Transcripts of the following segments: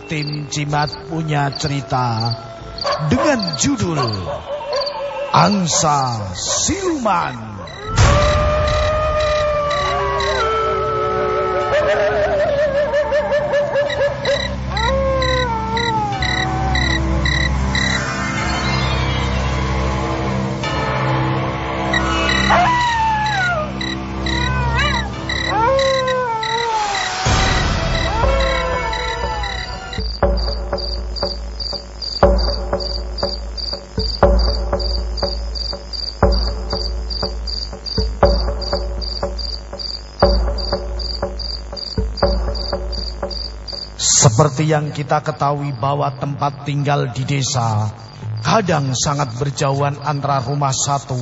tim Cimat punya cerita dengan judul Angsa Siluman. Seperti yang kita ketahui bahwa tempat tinggal di desa kadang sangat berjauhan antara rumah satu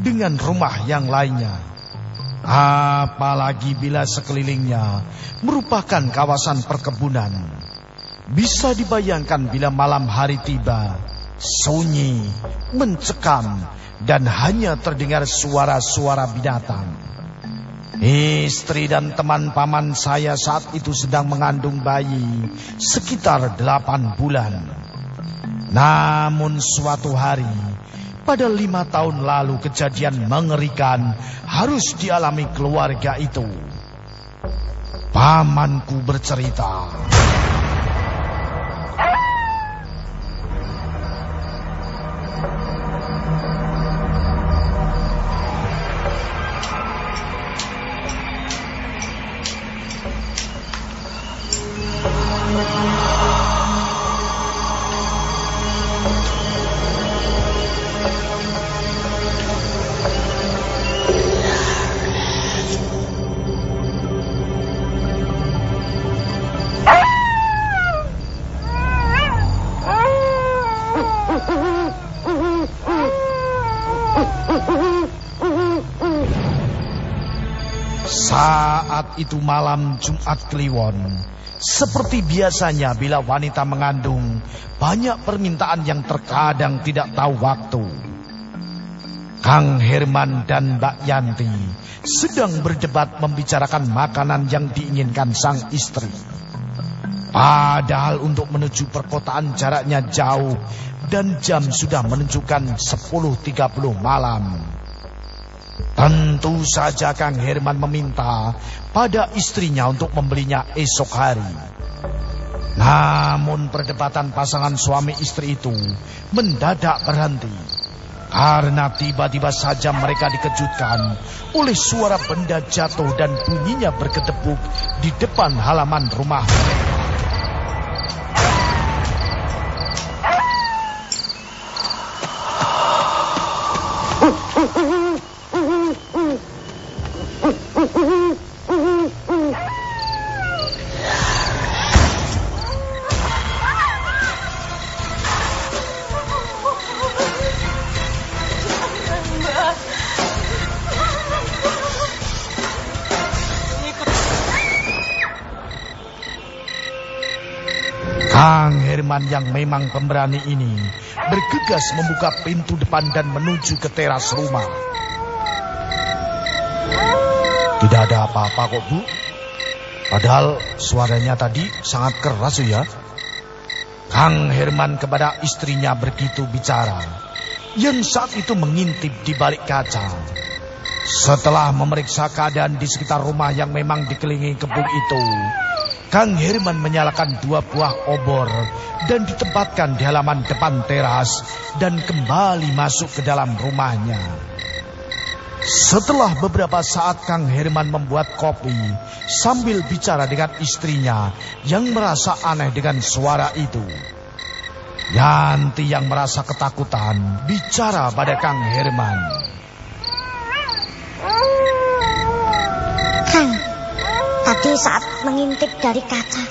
dengan rumah yang lainnya. Apalagi bila sekelilingnya merupakan kawasan perkebunan. Bisa dibayangkan bila malam hari tiba, sunyi, mencekam, dan hanya terdengar suara-suara binatang. Istri dan teman paman saya saat itu sedang mengandung bayi sekitar delapan bulan. Namun suatu hari, pada lima tahun lalu kejadian mengerikan harus dialami keluarga itu. Pamanku bercerita. Saat itu malam Jumat Kliwon, seperti biasanya bila wanita mengandung, banyak permintaan yang terkadang tidak tahu waktu. Kang Herman dan Mbak Yanti sedang berdebat membicarakan makanan yang diinginkan sang istri. Padahal untuk menuju perkotaan jaraknya jauh dan jam sudah menunjukkan 10.30 malam. Tentu saja Kang Herman meminta pada istrinya untuk membelinya esok hari. Namun perdebatan pasangan suami istri itu mendadak berhenti. Karena tiba-tiba saja mereka dikejutkan oleh suara benda jatuh dan bunyinya berkedebuk di depan halaman rumah Kang Herman yang memang pemberani ini bergegas membuka pintu depan dan menuju ke teras rumah. Tidak ada apa-apa kok bu. Padahal suaranya tadi sangat keras ya. Kang Herman kepada istrinya begitu bicara. Yang saat itu mengintip di balik kaca. Setelah memeriksa keadaan di sekitar rumah yang memang dikelilingi kebun itu, Kang Herman menyalakan dua buah obor dan ditempatkan di halaman depan teras dan kembali masuk ke dalam rumahnya. Setelah beberapa saat Kang Herman membuat kopi sambil bicara dengan istrinya yang merasa aneh dengan suara itu. Yanti yang merasa ketakutan bicara pada Kang Herman. Saat mengintip dari kaca,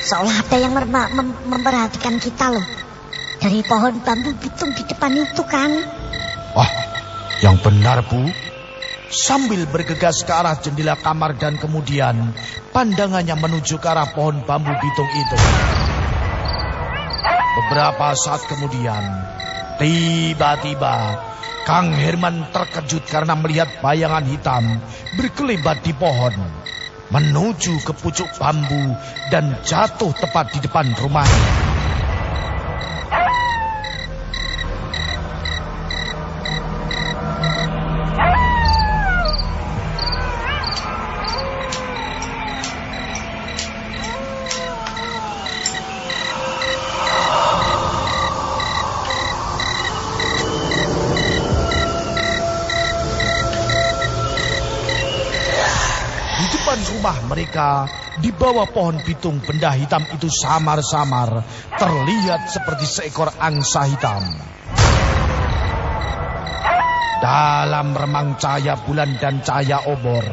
seolah ada yang mem mem memperhatikan kita loh. Dari pohon bambu bitung di depan itu kan. Wah, yang benar bu. Sambil bergegas ke arah jendela kamar dan kemudian pandangannya menuju ke arah pohon bambu bitung itu. Beberapa saat kemudian, tiba-tiba Kang Herman terkejut karena melihat bayangan hitam berkelebat di pohon. Menuju ke pucuk bambu dan jatuh tepat di depan rumahnya. Rumah mereka di bawah pohon pitung benda hitam itu samar-samar terlihat seperti seekor angsa hitam. Dalam remang cahaya bulan dan cahaya obor,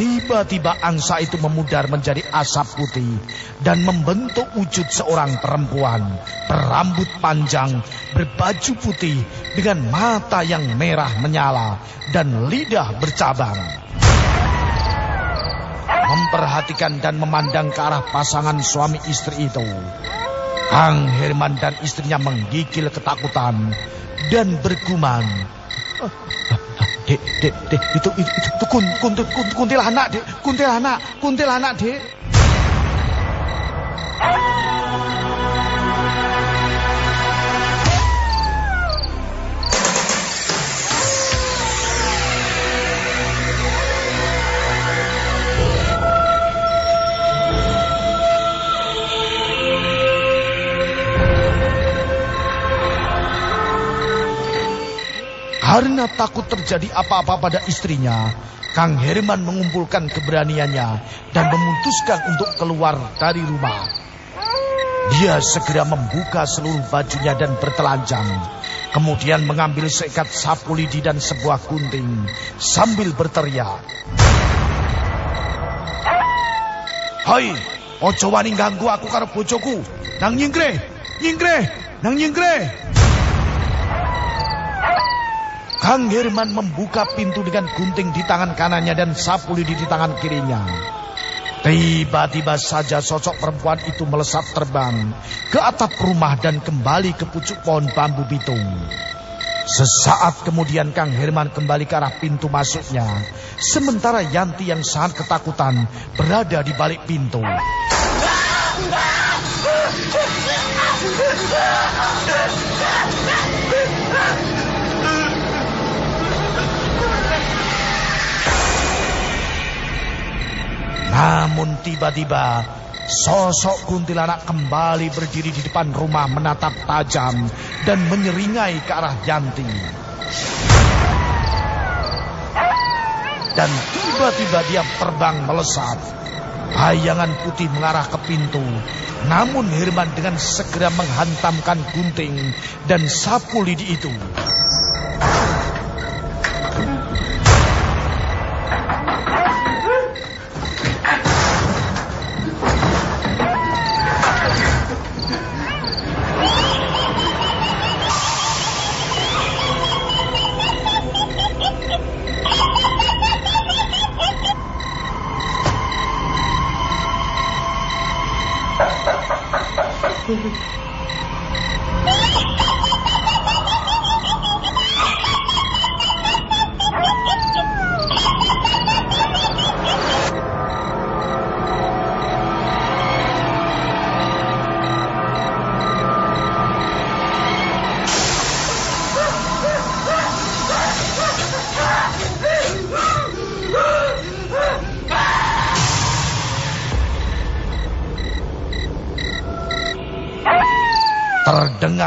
tiba-tiba angsa itu memudar menjadi asap putih dan membentuk wujud seorang perempuan berambut panjang, berbaju putih dengan mata yang merah menyala dan lidah bercabang memperhatikan dan memandang ke arah pasangan suami istri itu. Kang Herman dan istrinya menggigil ketakutan dan bergumam. Dek, dek, dek, itu, itu, itu, itu kun, kun, kun, kuntilanak, dek, kuntilanak, kuntilanak, dek. Karena takut terjadi apa-apa pada istrinya, Kang Herman mengumpulkan keberaniannya dan memutuskan untuk keluar dari rumah. Dia segera membuka seluruh bajunya dan bertelanjang. Kemudian mengambil seikat sapu lidi dan sebuah gunting sambil berteriak. Hai, ojo wani ganggu aku karo bojoku. Nang nyingkre, nyingkre, nang nyingkre. Kang Herman membuka pintu dengan gunting di tangan kanannya dan sapu lidi di tangan kirinya. Tiba-tiba saja sosok perempuan itu melesat terbang ke atap rumah dan kembali ke pucuk pohon bambu bitung. Sesaat kemudian Kang Herman kembali ke arah pintu masuknya. Sementara Yanti yang sangat ketakutan berada di balik pintu. Namun tiba-tiba sosok kuntilanak kembali berdiri di depan rumah menatap tajam dan menyeringai ke arah Yanti. Dan tiba-tiba dia terbang melesat. Bayangan putih mengarah ke pintu. Namun Herman dengan segera menghantamkan gunting dan sapu lidi itu. ہوں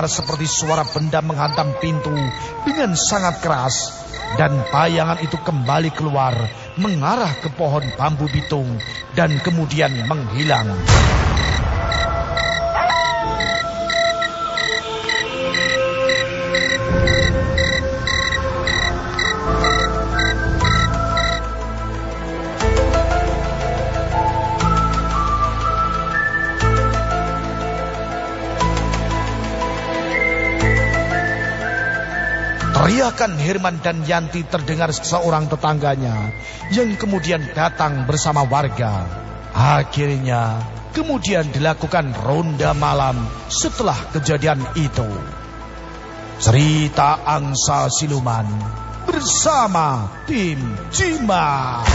Terdengar seperti suara benda menghantam pintu dengan sangat keras. Dan bayangan itu kembali keluar mengarah ke pohon bambu bitung dan kemudian menghilang. Teriakan Herman dan Yanti terdengar seorang tetangganya yang kemudian datang bersama warga. Akhirnya kemudian dilakukan ronda malam setelah kejadian itu. Cerita Angsa Siluman bersama tim Cima.